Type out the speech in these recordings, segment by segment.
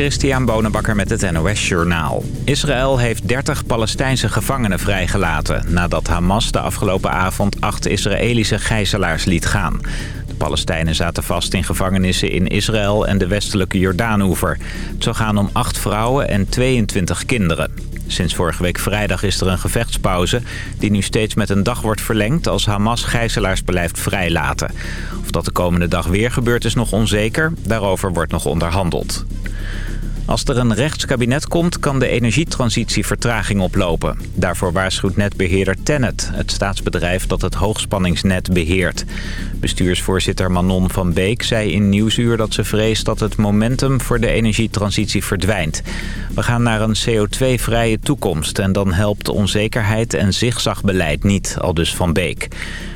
Christian Bonenbakker met het NOS Journaal. Israël heeft 30 Palestijnse gevangenen vrijgelaten... nadat Hamas de afgelopen avond acht Israëlische gijzelaars liet gaan. De Palestijnen zaten vast in gevangenissen in Israël en de westelijke Jordaanoever. Het zou gaan om acht vrouwen en 22 kinderen. Sinds vorige week vrijdag is er een gevechtspauze... die nu steeds met een dag wordt verlengd als Hamas gijzelaars blijft vrijlaten. Of dat de komende dag weer gebeurt is nog onzeker. Daarover wordt nog onderhandeld. Als er een rechtskabinet komt, kan de energietransitie vertraging oplopen. Daarvoor waarschuwt netbeheerder Tennet, het staatsbedrijf dat het hoogspanningsnet beheert. Bestuursvoorzitter Manon van Beek zei in Nieuwsuur dat ze vreest dat het momentum voor de energietransitie verdwijnt. We gaan naar een CO2-vrije toekomst en dan helpt onzekerheid en zigzagbeleid niet, al dus van Beek.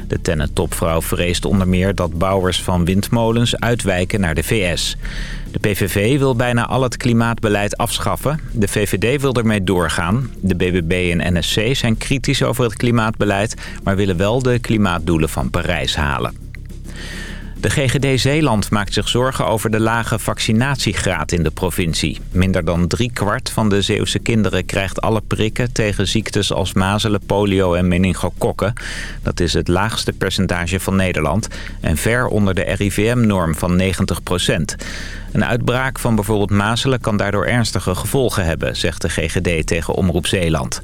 De Tennet-topvrouw vreest onder meer dat bouwers van windmolens uitwijken naar de VS. De PVV wil bijna al het klimaatbeleid afschaffen. De VVD wil ermee doorgaan. De BBB en NSC zijn kritisch over het klimaatbeleid... maar willen wel de klimaatdoelen van Parijs halen. De GGD Zeeland maakt zich zorgen over de lage vaccinatiegraad in de provincie. Minder dan drie kwart van de Zeeuwse kinderen krijgt alle prikken tegen ziektes als mazelen, polio en meningokokken. Dat is het laagste percentage van Nederland en ver onder de RIVM-norm van 90 procent. Een uitbraak van bijvoorbeeld mazelen kan daardoor ernstige gevolgen hebben, zegt de GGD tegen Omroep Zeeland.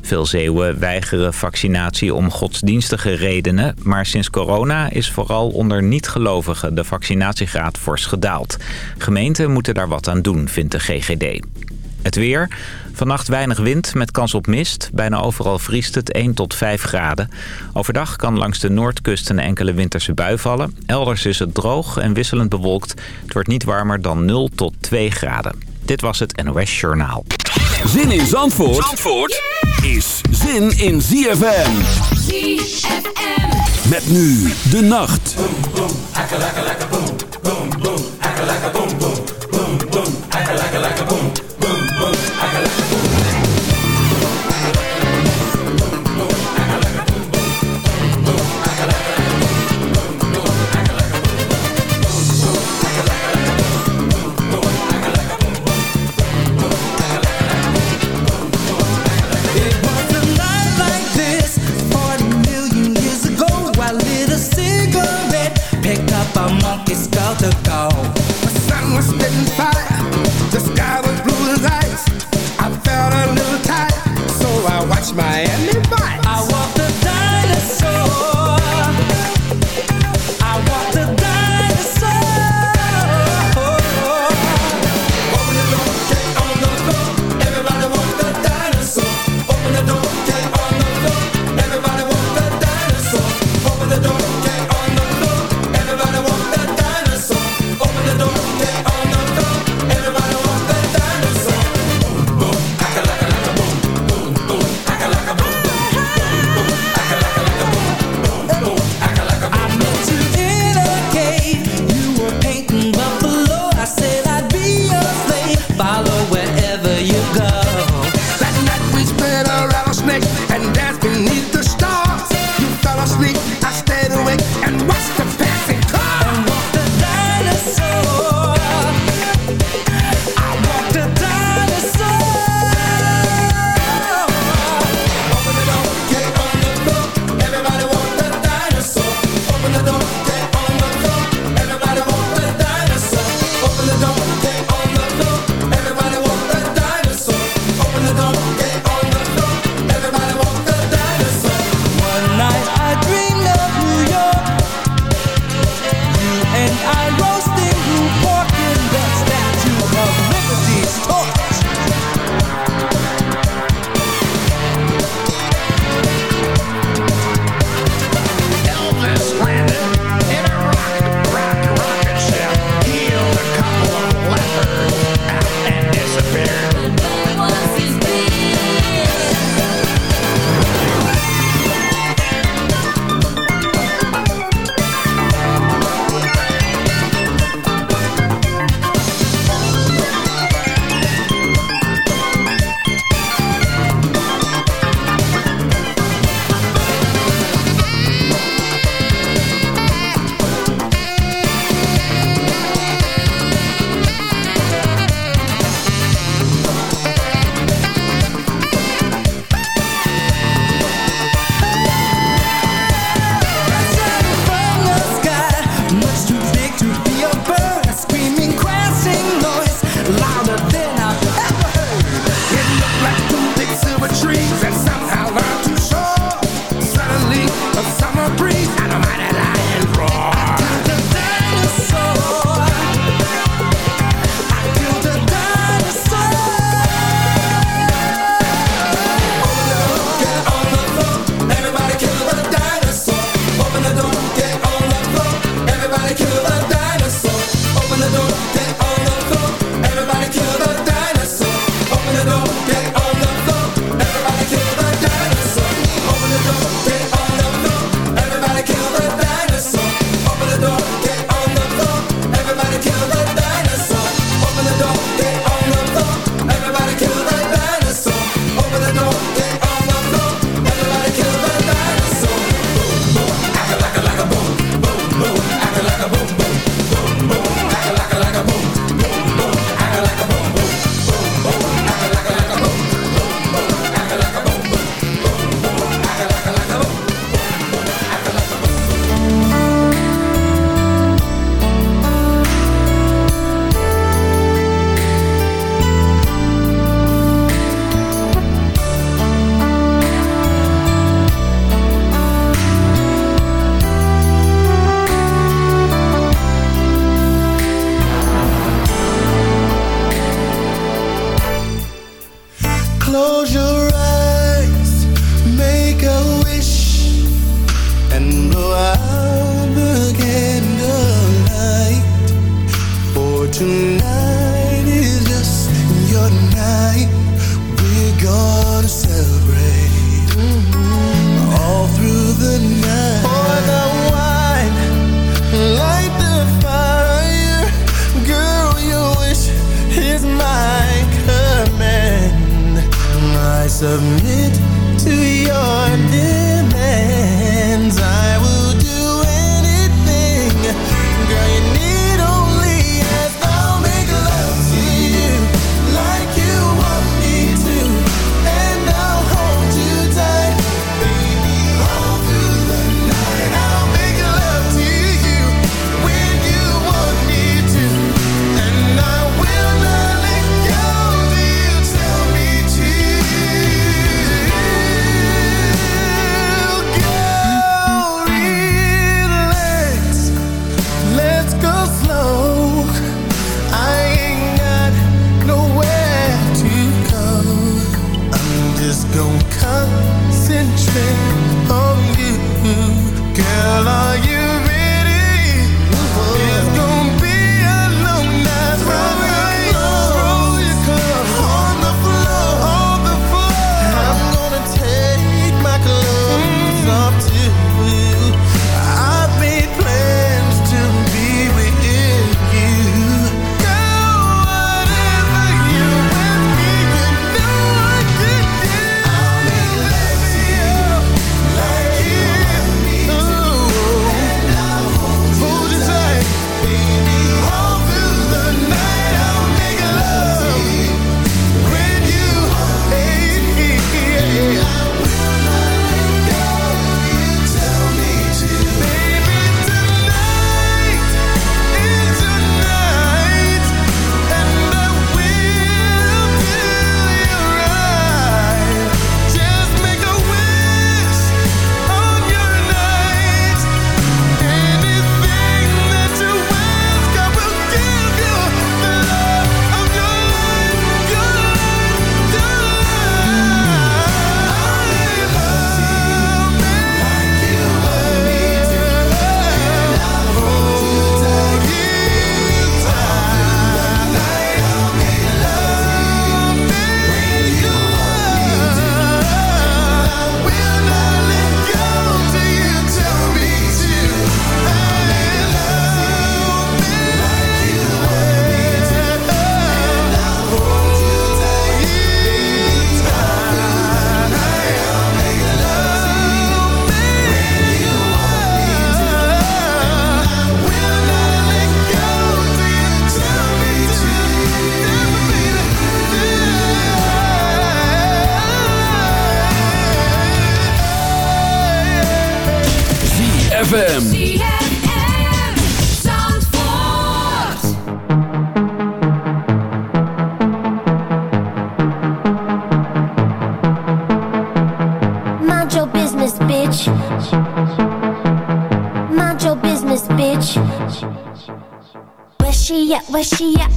Veel Zeeuwen weigeren vaccinatie om godsdienstige redenen... maar sinds corona is vooral onder niet-gelovigen de vaccinatiegraad fors gedaald. Gemeenten moeten daar wat aan doen, vindt de GGD. Het weer. Vannacht weinig wind met kans op mist. Bijna overal vriest het 1 tot 5 graden. Overdag kan langs de noordkust een enkele winterse bui vallen. Elders is het droog en wisselend bewolkt. Het wordt niet warmer dan 0 tot 2 graden. Dit was het NOS Journaal. Zin in Zandvoort, is zin in ZFM. ZFM. Met nu de nacht.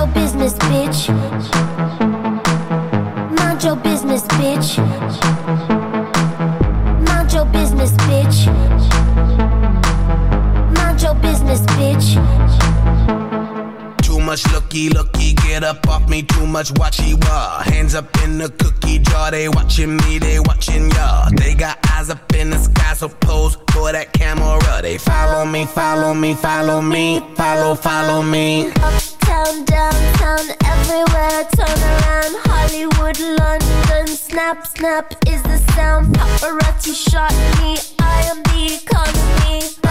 your business, bitch. Mind your business, bitch. Mind your business, bitch. Mind your business, bitch. Too much looky, looky, get up off me. Too much watchy wah. Hands up in the cookie jar. They watching me, they watching ya. They got eyes up in the sky, so pose for that camera. They follow me, follow me, follow me, follow, follow me. Uptown, downtown, everywhere. Turn around, Hollywood, London. Snap, snap is the sound. Paparazzi shot me. I am the economy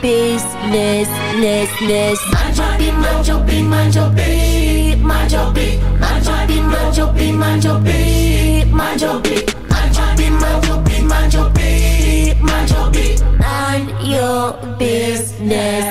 business, less, less. Manjobi, manjobi, manjobi, manjobi, manjobi, manjobi, manjobi, manjobi, manjobi, manjobi, manjobi, manjobi. Man your business.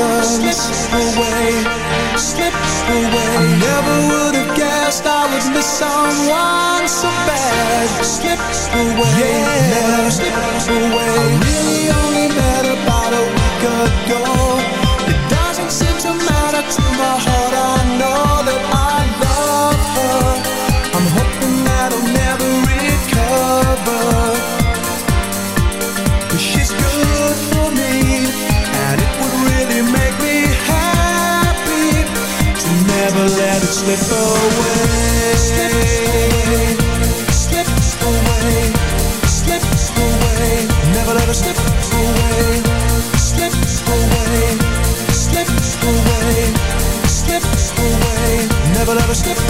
Long distance. Slip away, slip away. I never would have guessed I would miss someone so bad. Slips away, yeah. her away. I really only met about a week ago. never let us slip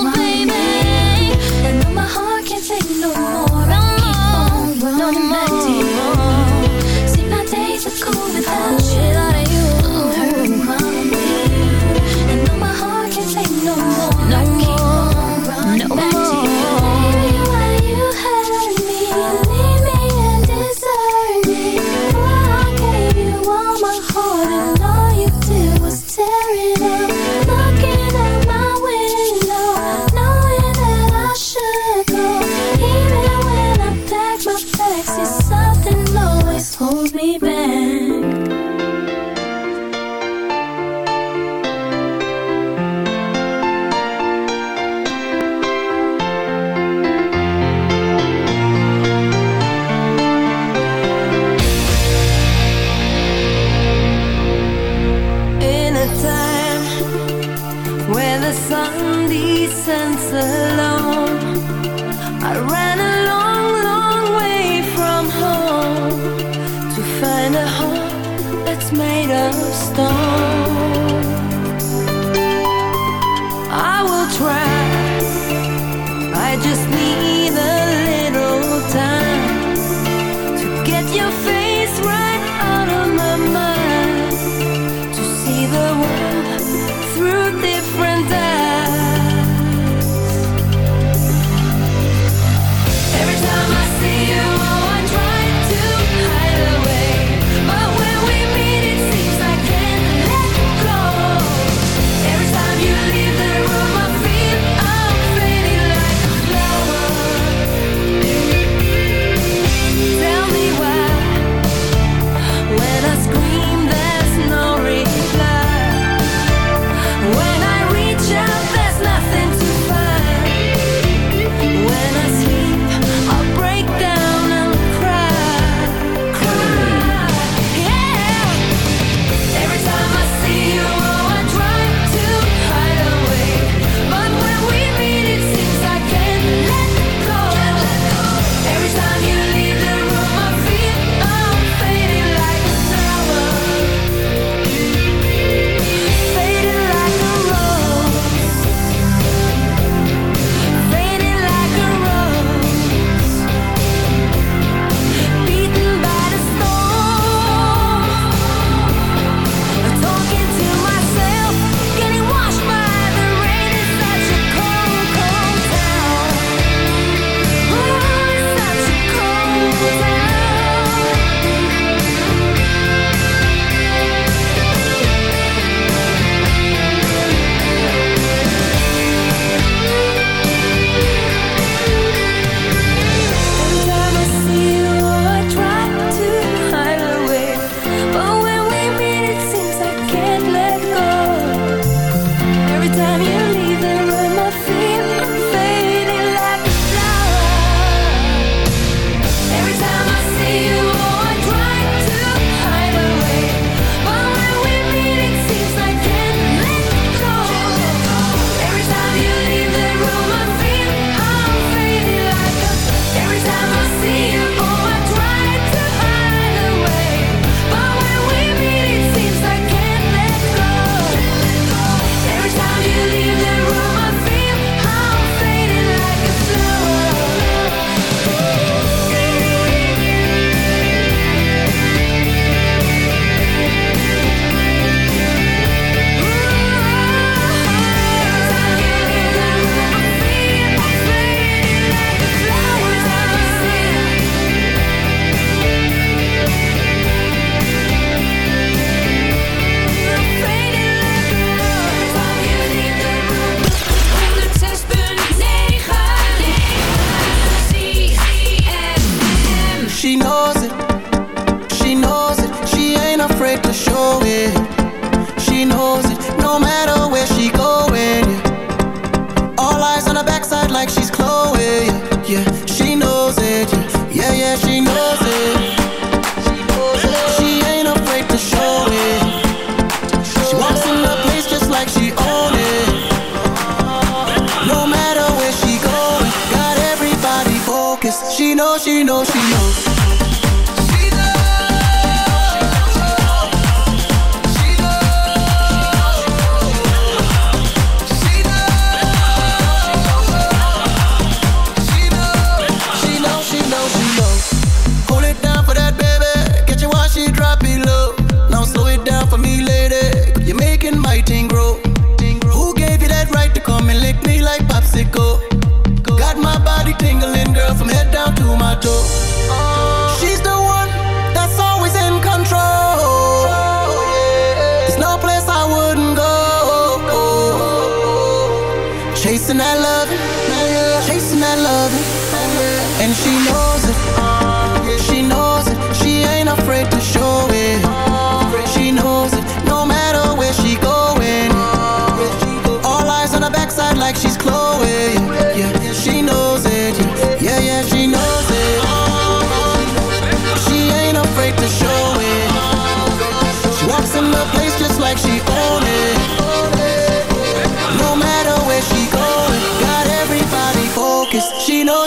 and I love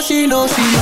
she knows she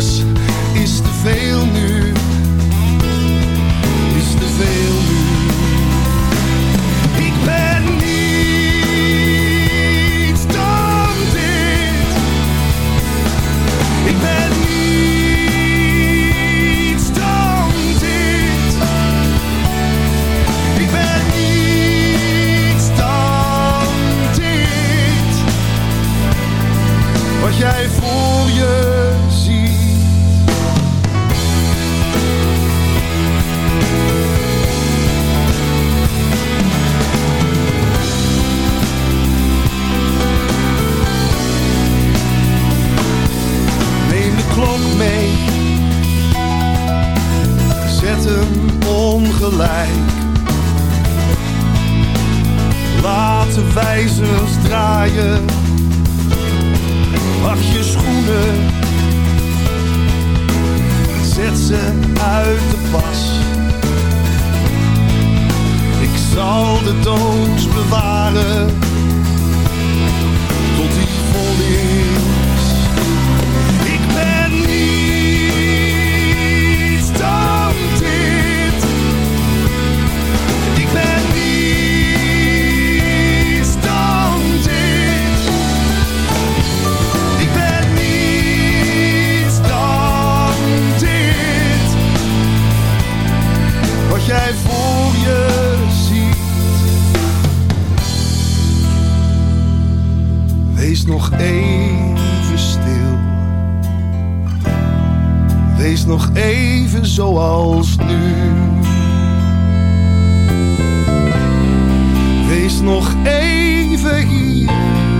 is te veel nu. Nog even hier.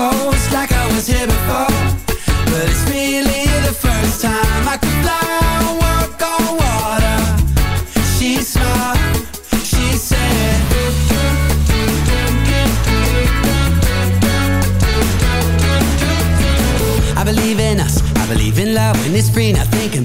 miracles, like I was here before. But it's really the first time I can fly, walk on water. She smiled, she said. I believe in us. I believe in love when it's free. Nothing can